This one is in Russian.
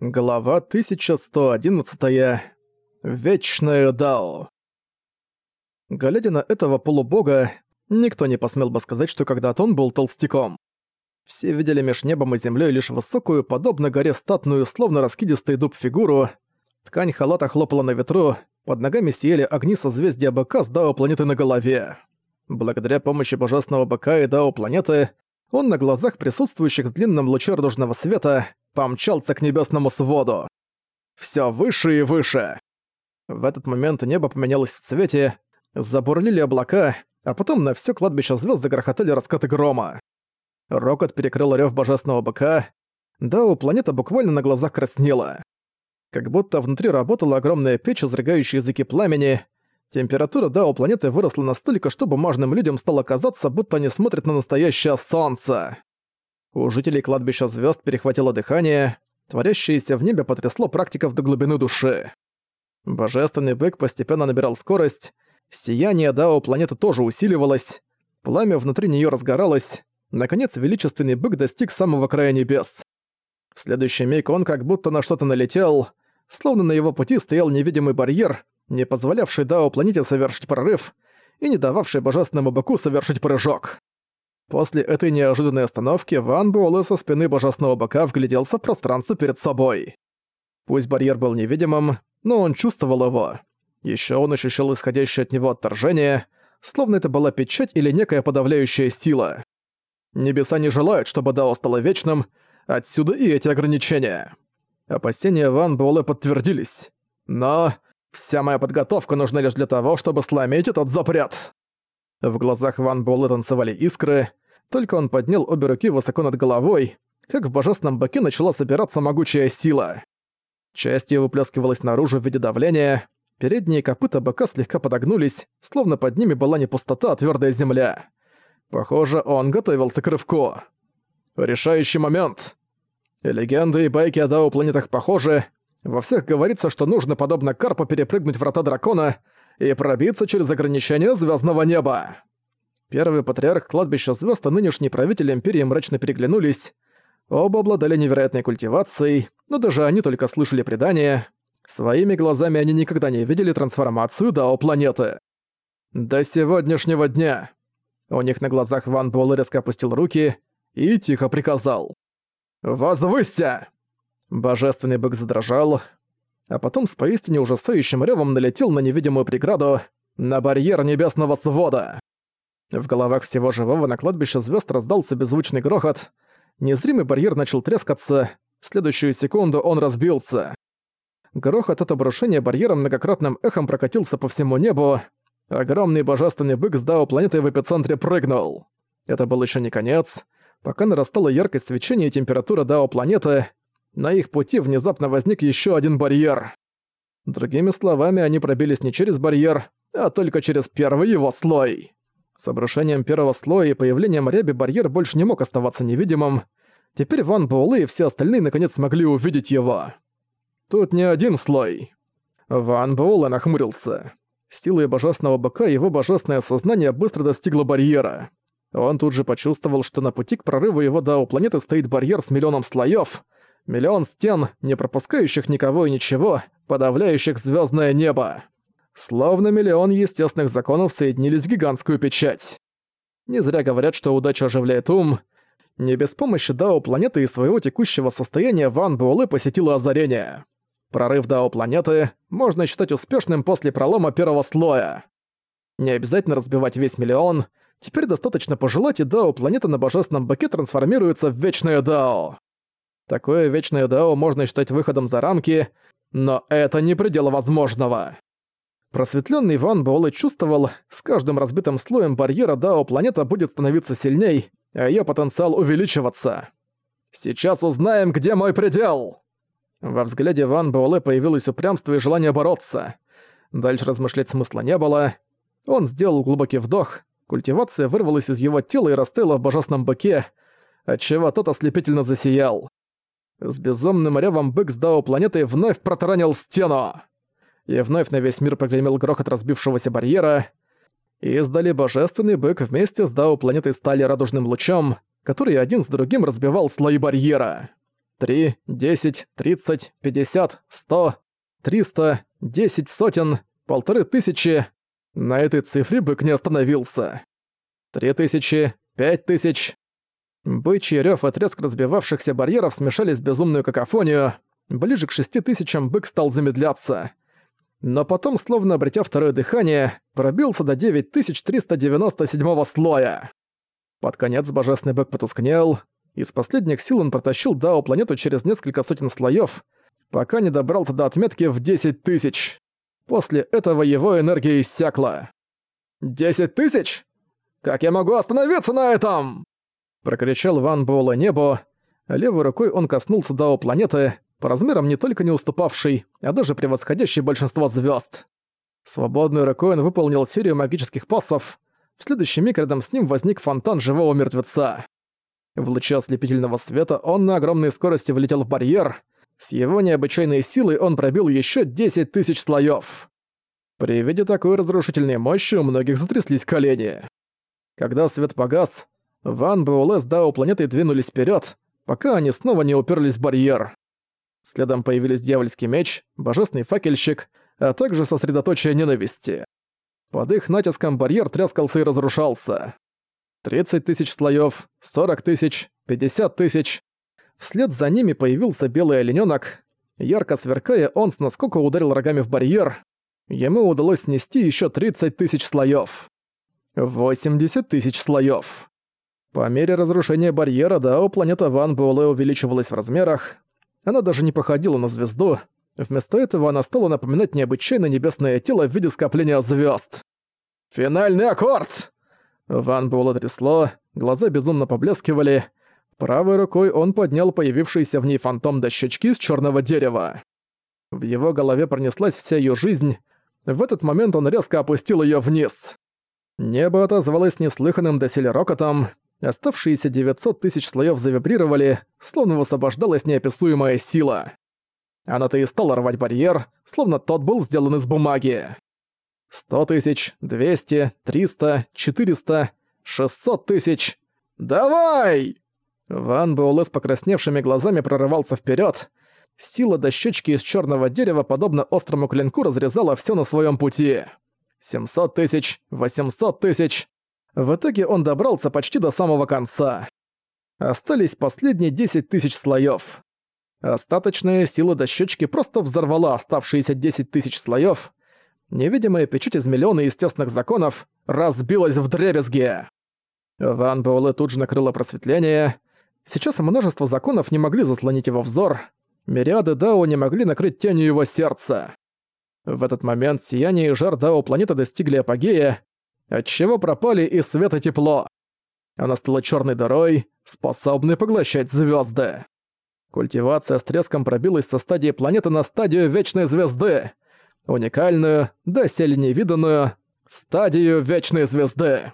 Глава 1111. Вечное Дао. Глядя на этого полубога, никто не посмел бы сказать, что когда-то он был толстяком. Все видели меж небом и землей лишь высокую, подобно горе статную, словно раскидистый дуб фигуру. Ткань халата хлопала на ветру, под ногами сияли огни созвездия быка с Дао планеты на голове. Благодаря помощи божественного быка и Дао планеты, он на глазах присутствующих в длинном луче радужного света помчался к небесному своду. Всё выше и выше. В этот момент небо поменялось в цвете, забурлили облака, а потом на всё кладбище звёзд загрохотали раскаты грома. Рокот перекрыл рёв божественного быка, да у планета буквально на глазах краснела. Как будто внутри работала огромная печь, изрыгающая языки пламени. Температура да планеты выросла настолько, что бумажным людям стало казаться, будто они смотрят на настоящее солнце. У жителей кладбища звезд перехватило дыхание, творящееся в небе потрясло практиков до глубины души. Божественный бык постепенно набирал скорость, сияние Дао планеты тоже усиливалось, пламя внутри нее разгоралось, наконец величественный бык достиг самого края небес. В следующий миг он как будто на что-то налетел, словно на его пути стоял невидимый барьер, не позволявший Дао планете совершить прорыв и не дававший божественному быку совершить прыжок. После этой неожиданной остановки Ван Буэлэ со спины божественного бока вгляделся в пространство перед собой. Пусть барьер был невидимым, но он чувствовал его. Еще он ощущал исходящее от него отторжение, словно это была печать или некая подавляющая сила. Небеса не желают, чтобы Дао стало вечным, отсюда и эти ограничения. Опасения Ван Буэлэ подтвердились. Но вся моя подготовка нужна лишь для того, чтобы сломить этот запрет. В глазах Ван Буэлэ танцевали искры, только он поднял обе руки высоко над головой, как в божественном боке начала собираться могучая сила. Часть её выплескивалась наружу в виде давления, передние копыта бока слегка подогнулись, словно под ними была не пустота, а твёрдая земля. Похоже, он готовился к рывку. Решающий момент. Легенды и байки о Дао планетах похожи. Во всех говорится, что нужно, подобно Карпу, перепрыгнуть врата дракона и пробиться через ограничения звездного неба. Первый патриарх кладбища звезд и нынешний правитель Империи мрачно переглянулись. Оба обладали невероятной культивацией, но даже они только слышали предания. Своими глазами они никогда не видели трансформацию Дао планеты. До сегодняшнего дня. У них на глазах Ван Буэлэ резко опустил руки и тихо приказал. «Возвысься!» Божественный бык задрожал, а потом с поистине ужасающим ревом налетел на невидимую преграду, на барьер небесного свода. В головах всего живого на кладбище звезд раздался беззвучный грохот. Незримый барьер начал трескаться. В следующую секунду он разбился. Грохот от обрушения барьера многократным эхом прокатился по всему небу. Огромный божественный бык с Дао планеты в эпицентре прыгнул. Это был еще не конец. Пока нарастала яркость свечения и температура Дао планеты, на их пути внезапно возник еще один барьер. Другими словами, они пробились не через барьер, а только через первый его слой. С обрушением первого слоя и появлением ряби барьер больше не мог оставаться невидимым. Теперь Ван Буэлэ и все остальные наконец смогли увидеть его. Тут не один слой. Ван Буэлэ нахмурился. Силой божественного быка его божественное сознание быстро достигло барьера. Он тут же почувствовал, что на пути к прорыву его до планеты стоит барьер с миллионом слоев, миллион стен, не пропускающих никого и ничего, подавляющих звездное небо. Словно миллион естественных законов соединились в гигантскую печать. Не зря говорят, что удача оживляет ум. Не без помощи Дао планеты и своего текущего состояния Ван Буэлэ посетила озарение. Прорыв Дао планеты можно считать успешным после пролома первого слоя. Не обязательно разбивать весь миллион, теперь достаточно пожелать, и Дао планета на божественном баке трансформируется в Вечное Дао. Такое Вечное Дао можно считать выходом за рамки, но это не предел возможного. Просветленный Ван Буэлэ чувствовал, с каждым разбитым слоем барьера Дао планета будет становиться сильней, а ее потенциал увеличиваться. «Сейчас узнаем, где мой предел!» Во взгляде Ван Буэлэ появилось упрямство и желание бороться. Дальше размышлять смысла не было. Он сделал глубокий вдох, культивация вырвалась из его тела и растаяла в божественном быке, отчего тот ослепительно засиял. С безумным ревом бык с Дао планеты вновь протаранил стену и вновь на весь мир прогремел грохот разбившегося барьера, и издали божественный бык вместе с Дао планетой стали радужным лучом, который один с другим разбивал слои барьера. три, десять, тридцать, пятьдесят, сто, триста, десять сотен, полторы тысячи. На этой цифре бык не остановился. Три тысячи, пять тысяч. Бычий рёв и треск разбивавшихся барьеров смешались в безумную какофонию. Ближе к шести тысячам бык стал замедляться. Но потом, словно обретя второе дыхание, пробился до 9397 слоя. Под конец божественный бык потускнел. Из последних сил он протащил Дао планету через несколько сотен слоев, пока не добрался до отметки в 10 тысяч. После этого его энергия иссякла. «Десять тысяч? Как я могу остановиться на этом?» Прокричал Ван Буэлла небо. Левой рукой он коснулся Дао планеты, по размерам не только не уступавший, а даже превосходящий большинство звезд. Свободной рукой он выполнил серию магических пассов. В следующий миг рядом с ним возник фонтан живого мертвеца. В луче ослепительного света он на огромной скорости влетел в барьер. С его необычайной силой он пробил еще 10 тысяч слоев. При виде такой разрушительной мощи у многих затряслись колени. Когда свет погас, Ван Буэлэ с Дао планетой двинулись вперед, пока они снова не уперлись в барьер. Следом появились дьявольский меч, божественный факельщик, а также сосредоточие ненависти. Под их натиском барьер трескался и разрушался. 30 тысяч слоев, 40 тысяч, 50 тысяч. Вслед за ними появился белый оленёнок. Ярко сверкая, он с наскока ударил рогами в барьер. Ему удалось снести еще 30 тысяч слоев. 80 тысяч слоев. По мере разрушения барьера Дао планета Ван Буэлэ увеличивалась в размерах, она даже не походила на звезду. Вместо этого она стала напоминать необычайно небесное тело в виде скопления звезд. «Финальный аккорд!» Ван Буэлла трясло, глаза безумно поблескивали. Правой рукой он поднял появившийся в ней фантом дощечки из черного дерева. В его голове пронеслась вся ее жизнь. В этот момент он резко опустил ее вниз. Небо отозвалось неслыханным доселе рокотом, Оставшиеся 900 тысяч слоев завибрировали, словно высвобождалась неописуемая сила. Она-то и стала рвать барьер, словно тот был сделан из бумаги. 100 тысяч, 200, 300, 400, 600 тысяч. «Давай!» Ван Буэлэ с покрасневшими глазами прорывался вперед. Сила дощечки из черного дерева, подобно острому клинку, разрезала все на своем пути. 700 тысяч, 800 тысяч, в итоге он добрался почти до самого конца. Остались последние 10 тысяч слоев. Остаточная сила дощечки просто взорвала оставшиеся 10 тысяч слоев. Невидимая печать из миллиона естественных законов разбилась в дребезге. Ван Буэлэ тут же накрыло просветление. Сейчас множество законов не могли заслонить его взор. Мириады Дао не могли накрыть тенью его сердца. В этот момент сияние и жар Дао планеты достигли апогея, отчего пропали и свет и тепло. Она стала черной дырой, способной поглощать звезды. Культивация с треском пробилась со стадии планеты на стадию Вечной Звезды. Уникальную, доселе невиданную, стадию Вечной Звезды.